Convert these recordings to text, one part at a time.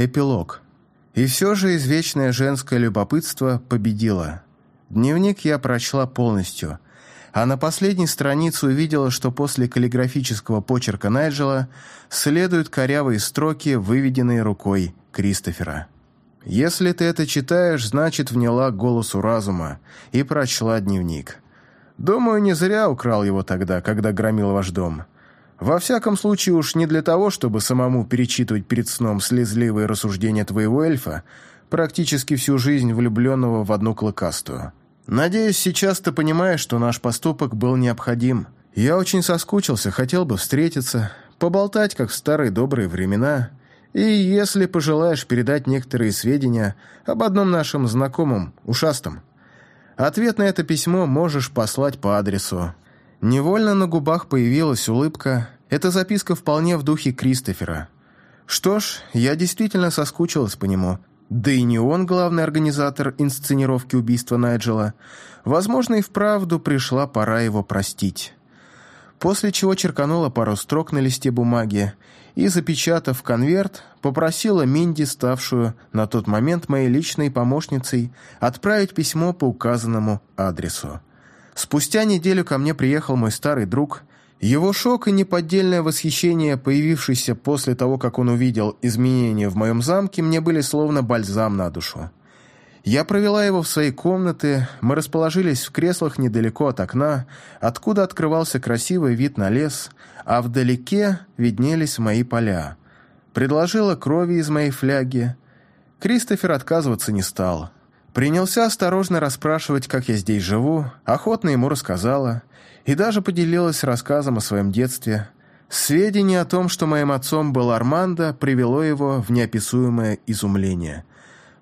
Эпилог. И все же извечное женское любопытство победило. Дневник я прочла полностью, а на последней странице увидела, что после каллиграфического почерка Найджела следуют корявые строки, выведенные рукой Кристофера. «Если ты это читаешь, значит, вняла голосу разума и прочла дневник. Думаю, не зря украл его тогда, когда громил ваш дом». Во всяком случае уж не для того, чтобы самому перечитывать перед сном слезливые рассуждения твоего эльфа, практически всю жизнь влюбленного в одну клыкастую. Надеюсь, сейчас ты понимаешь, что наш поступок был необходим. Я очень соскучился, хотел бы встретиться, поболтать, как в старые добрые времена, и, если пожелаешь, передать некоторые сведения об одном нашем знакомом, ушастом. Ответ на это письмо можешь послать по адресу Невольно на губах появилась улыбка. Эта записка вполне в духе Кристофера. Что ж, я действительно соскучилась по нему. Да и не он главный организатор инсценировки убийства Найджела. Возможно, и вправду пришла пора его простить. После чего черканула пару строк на листе бумаги и, запечатав конверт, попросила Минди, ставшую на тот момент моей личной помощницей, отправить письмо по указанному адресу. Спустя неделю ко мне приехал мой старый друг. Его шок и неподдельное восхищение, появившееся после того, как он увидел изменения в моем замке, мне были словно бальзам на душу. Я провела его в своей комнаты, мы расположились в креслах недалеко от окна, откуда открывался красивый вид на лес, а вдалеке виднелись мои поля. Предложила крови из моей фляги. Кристофер отказываться не стал. Принялся осторожно расспрашивать, как я здесь живу, охотно ему рассказала и даже поделилась рассказом о своем детстве. Сведение о том, что моим отцом был Армандо, привело его в неописуемое изумление.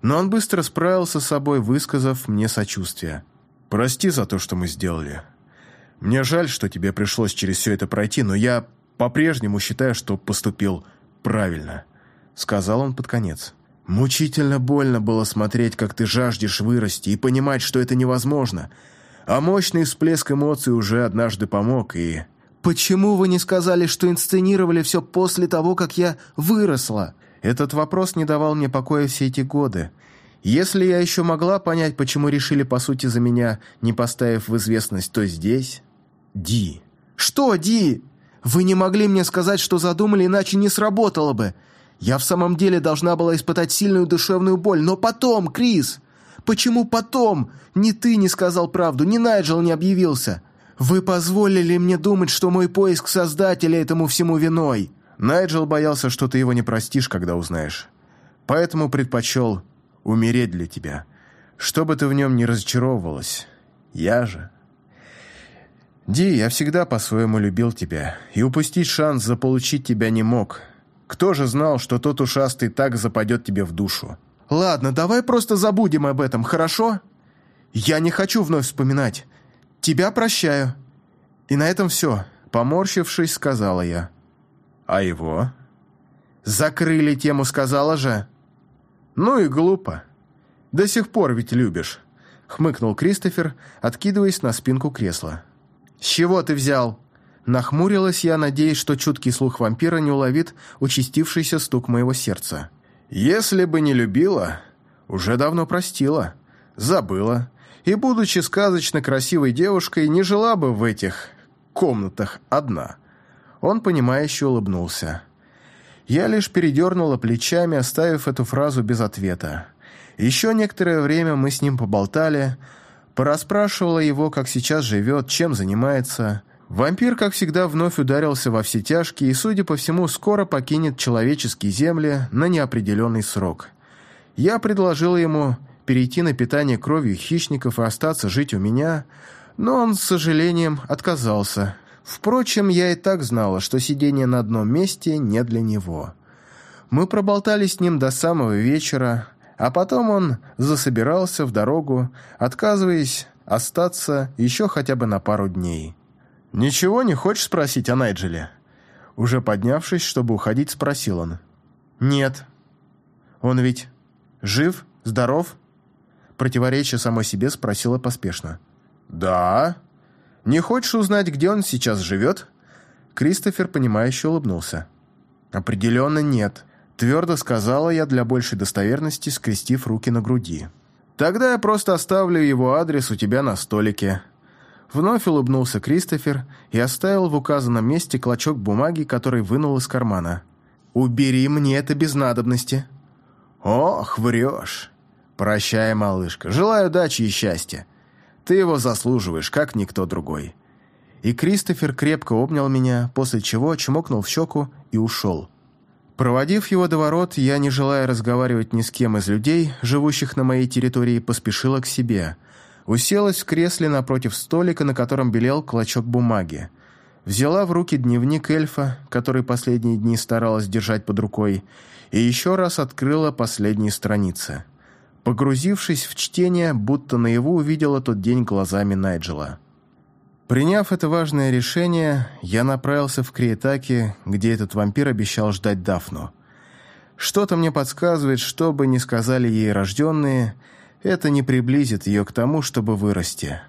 Но он быстро справился с собой, высказав мне сочувствие. «Прости за то, что мы сделали. Мне жаль, что тебе пришлось через все это пройти, но я по-прежнему считаю, что поступил правильно», — сказал он под конец. Мучительно больно было смотреть, как ты жаждешь вырасти, и понимать, что это невозможно. А мощный всплеск эмоций уже однажды помог, и... «Почему вы не сказали, что инсценировали все после того, как я выросла?» Этот вопрос не давал мне покоя все эти годы. Если я еще могла понять, почему решили, по сути, за меня, не поставив в известность, то здесь... Ди. «Что, Ди? Вы не могли мне сказать, что задумали, иначе не сработало бы. Я в самом деле должна была испытать сильную душевную боль, но потом, Крис! Почему потом? Ни ты не сказал правду, ни Найджел не объявился. Вы позволили мне думать, что мой поиск Создателя этому всему виной. Найджел боялся, что ты его не простишь, когда узнаешь. Поэтому предпочел умереть для тебя, чтобы ты в нем не разочаровывалась. Я же... Ди, я всегда по-своему любил тебя, и упустить шанс заполучить тебя не мог». Кто же знал, что тот ушастый так западет тебе в душу? Ладно, давай просто забудем об этом, хорошо? Я не хочу вновь вспоминать. Тебя прощаю. И на этом все, поморщившись, сказала я. А его? Закрыли тему, сказала же. Ну и глупо. До сих пор ведь любишь. Хмыкнул Кристофер, откидываясь на спинку кресла. «С чего ты взял?» Нахмурилась я, надеясь, что чуткий слух вампира не уловит участившийся стук моего сердца. «Если бы не любила, уже давно простила, забыла, и, будучи сказочно красивой девушкой, не жила бы в этих комнатах одна». Он, понимающе улыбнулся. Я лишь передернула плечами, оставив эту фразу без ответа. Еще некоторое время мы с ним поболтали, порасспрашивала его, как сейчас живет, чем занимается – Вампир, как всегда, вновь ударился во все тяжкие и, судя по всему, скоро покинет человеческие земли на неопределенный срок. Я предложил ему перейти на питание кровью хищников и остаться жить у меня, но он, с сожалением, отказался. Впрочем, я и так знала, что сидение на одном месте не для него. Мы проболтали с ним до самого вечера, а потом он засобирался в дорогу, отказываясь остаться еще хотя бы на пару дней. «Ничего не хочешь спросить о Найджеле?» Уже поднявшись, чтобы уходить, спросил он. «Нет. Он ведь жив, здоров?» Противоречие самой себе спросила поспешно. «Да. Не хочешь узнать, где он сейчас живет?» Кристофер, понимающе улыбнулся. «Определенно нет. Твердо сказала я для большей достоверности, скрестив руки на груди. «Тогда я просто оставлю его адрес у тебя на столике». Вновь улыбнулся Кристофер и оставил в указанном месте клочок бумаги, который вынул из кармана. «Убери мне это без надобности». «Ох, врешь!» «Прощай, малышка. Желаю удачи и счастья. Ты его заслуживаешь, как никто другой». И Кристофер крепко обнял меня, после чего чмокнул в щеку и ушел. Проводив его до ворот, я, не желая разговаривать ни с кем из людей, живущих на моей территории, поспешила к себе. Уселась в кресле напротив столика, на котором белел клочок бумаги. Взяла в руки дневник эльфа, который последние дни старалась держать под рукой, и еще раз открыла последние страницы. Погрузившись в чтение, будто наяву увидела тот день глазами Найджела. Приняв это важное решение, я направился в Криетаки, где этот вампир обещал ждать Дафну. Что-то мне подсказывает, что бы ни сказали ей рожденные, это не приблизит ее к тому, чтобы вырасти.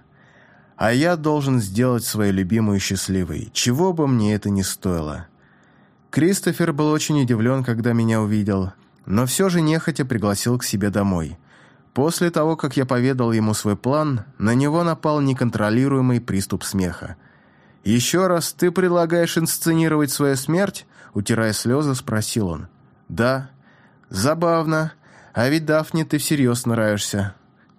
А я должен сделать свою любимую счастливой, чего бы мне это ни стоило. Кристофер был очень удивлен, когда меня увидел, но все же нехотя пригласил к себе домой – После того, как я поведал ему свой план, на него напал неконтролируемый приступ смеха. «Еще раз ты предлагаешь инсценировать свою смерть?» Утирая слезы, спросил он. «Да». «Забавно. А ведь Дафне ты всерьез нравишься.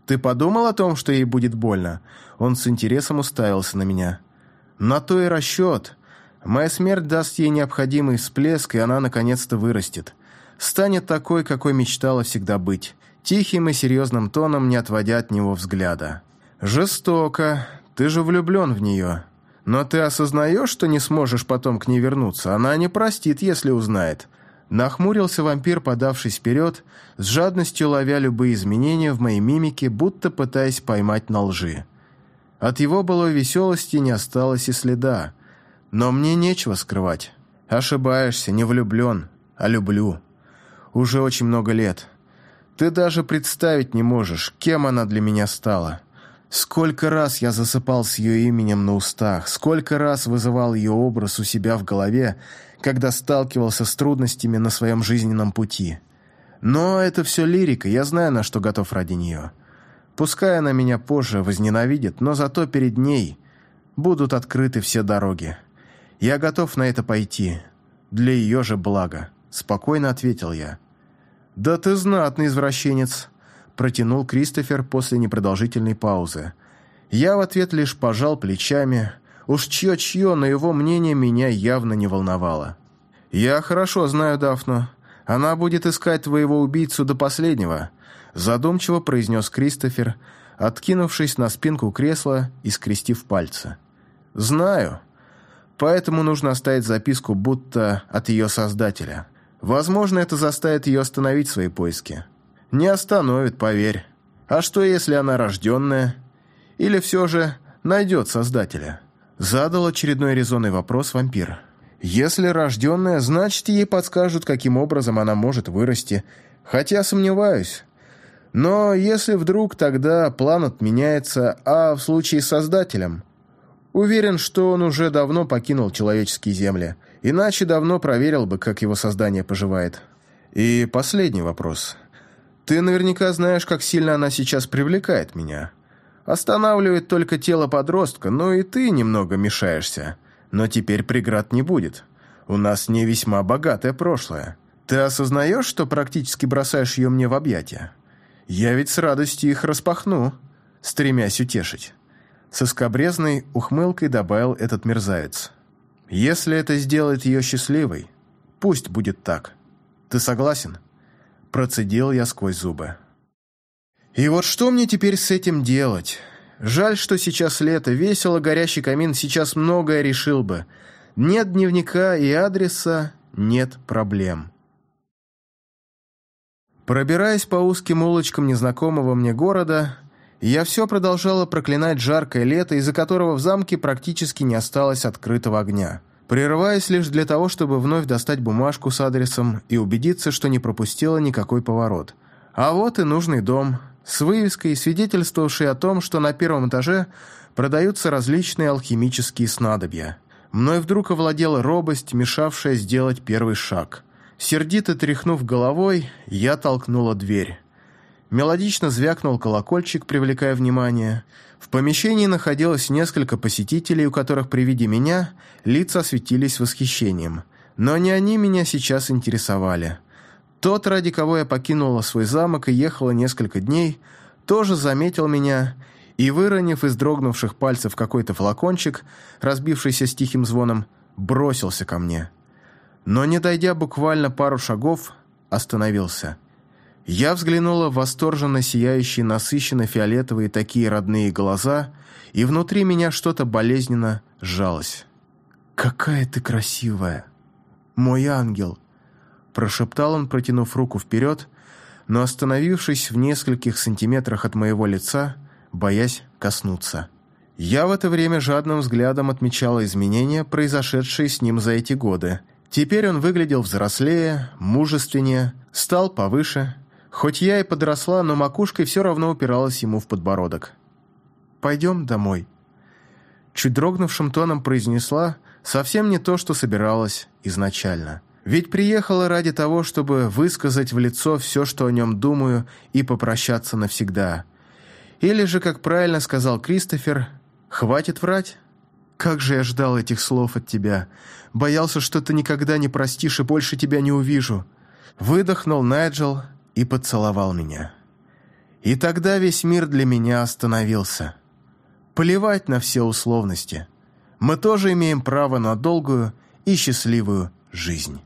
Ты подумал о том, что ей будет больно?» Он с интересом уставился на меня. «На то и расчет. Моя смерть даст ей необходимый всплеск, и она наконец-то вырастет. Станет такой, какой мечтала всегда быть тихим и серьезным тоном, не отводя от него взгляда. «Жестоко. Ты же влюблен в нее. Но ты осознаешь, что не сможешь потом к ней вернуться? Она не простит, если узнает». Нахмурился вампир, подавшись вперед, с жадностью ловя любые изменения в моей мимике, будто пытаясь поймать на лжи. От его былой веселости не осталось и следа. Но мне нечего скрывать. Ошибаешься, не влюблен, а люблю. Уже очень много лет. Ты даже представить не можешь, кем она для меня стала. Сколько раз я засыпал с ее именем на устах, сколько раз вызывал ее образ у себя в голове, когда сталкивался с трудностями на своем жизненном пути. Но это все лирика, я знаю, на что готов ради нее. Пускай она меня позже возненавидит, но зато перед ней будут открыты все дороги. Я готов на это пойти, для ее же блага, спокойно ответил я. «Да ты знатный извращенец», – протянул Кристофер после непродолжительной паузы. Я в ответ лишь пожал плечами. Уж чье-чье, но его мнение меня явно не волновало. «Я хорошо знаю Дафну. Она будет искать твоего убийцу до последнего», – задумчиво произнес Кристофер, откинувшись на спинку кресла и скрестив пальцы. «Знаю. Поэтому нужно оставить записку, будто от ее создателя». Возможно, это заставит ее остановить свои поиски. Не остановит, поверь. А что, если она рожденная? Или все же найдет создателя? Задал очередной резонный вопрос вампир. Если рожденная, значит, ей подскажут, каким образом она может вырасти. Хотя сомневаюсь. Но если вдруг тогда план отменяется, а в случае с создателем? Уверен, что он уже давно покинул человеческие земли – Иначе давно проверил бы, как его создание поживает. И последний вопрос. Ты наверняка знаешь, как сильно она сейчас привлекает меня. Останавливает только тело подростка, но и ты немного мешаешься. Но теперь преград не будет. У нас не весьма богатое прошлое. Ты осознаешь, что практически бросаешь ее мне в объятия? Я ведь с радостью их распахну, стремясь утешить. Со скобрезной ухмылкой добавил этот мерзавец. Если это сделает ее счастливой, пусть будет так. Ты согласен?» Процедил я сквозь зубы. «И вот что мне теперь с этим делать? Жаль, что сейчас лето, весело, горящий камин сейчас многое решил бы. Нет дневника и адреса, нет проблем». Пробираясь по узким улочкам незнакомого мне города, я все продолжала проклинать жаркое лето, из-за которого в замке практически не осталось открытого огня. Прерываясь лишь для того, чтобы вновь достать бумажку с адресом и убедиться, что не пропустила никакой поворот. А вот и нужный дом, с вывеской, свидетельствовавшей о том, что на первом этаже продаются различные алхимические снадобья. Мной вдруг овладела робость, мешавшая сделать первый шаг. Сердито тряхнув головой, я толкнула дверь. Мелодично звякнул колокольчик, привлекая внимание. В помещении находилось несколько посетителей, у которых при виде меня лица светились восхищением. Но не они меня сейчас интересовали. Тот, ради кого я покинула свой замок и ехала несколько дней, тоже заметил меня и, выронив из дрогнувших пальцев какой-то флакончик, разбившийся с тихим звоном, бросился ко мне. Но, не дойдя буквально пару шагов, остановился. Я взглянула в восторженно сияющие, насыщенно фиолетовые такие родные глаза, и внутри меня что-то болезненно сжалось. «Какая ты красивая! Мой ангел!» Прошептал он, протянув руку вперед, но остановившись в нескольких сантиметрах от моего лица, боясь коснуться. Я в это время жадным взглядом отмечала изменения, произошедшие с ним за эти годы. Теперь он выглядел взрослее, мужественнее, стал повыше. Хоть я и подросла, но макушкой все равно упиралась ему в подбородок. «Пойдем домой», — чуть дрогнувшим тоном произнесла совсем не то, что собиралась изначально. Ведь приехала ради того, чтобы высказать в лицо все, что о нем думаю, и попрощаться навсегда. Или же, как правильно сказал Кристофер, «Хватит врать». Как же я ждал этих слов от тебя. Боялся, что ты никогда не простишь и больше тебя не увижу. Выдохнул Найджел и поцеловал меня. И тогда весь мир для меня остановился. Плевать на все условности. Мы тоже имеем право на долгую и счастливую жизнь.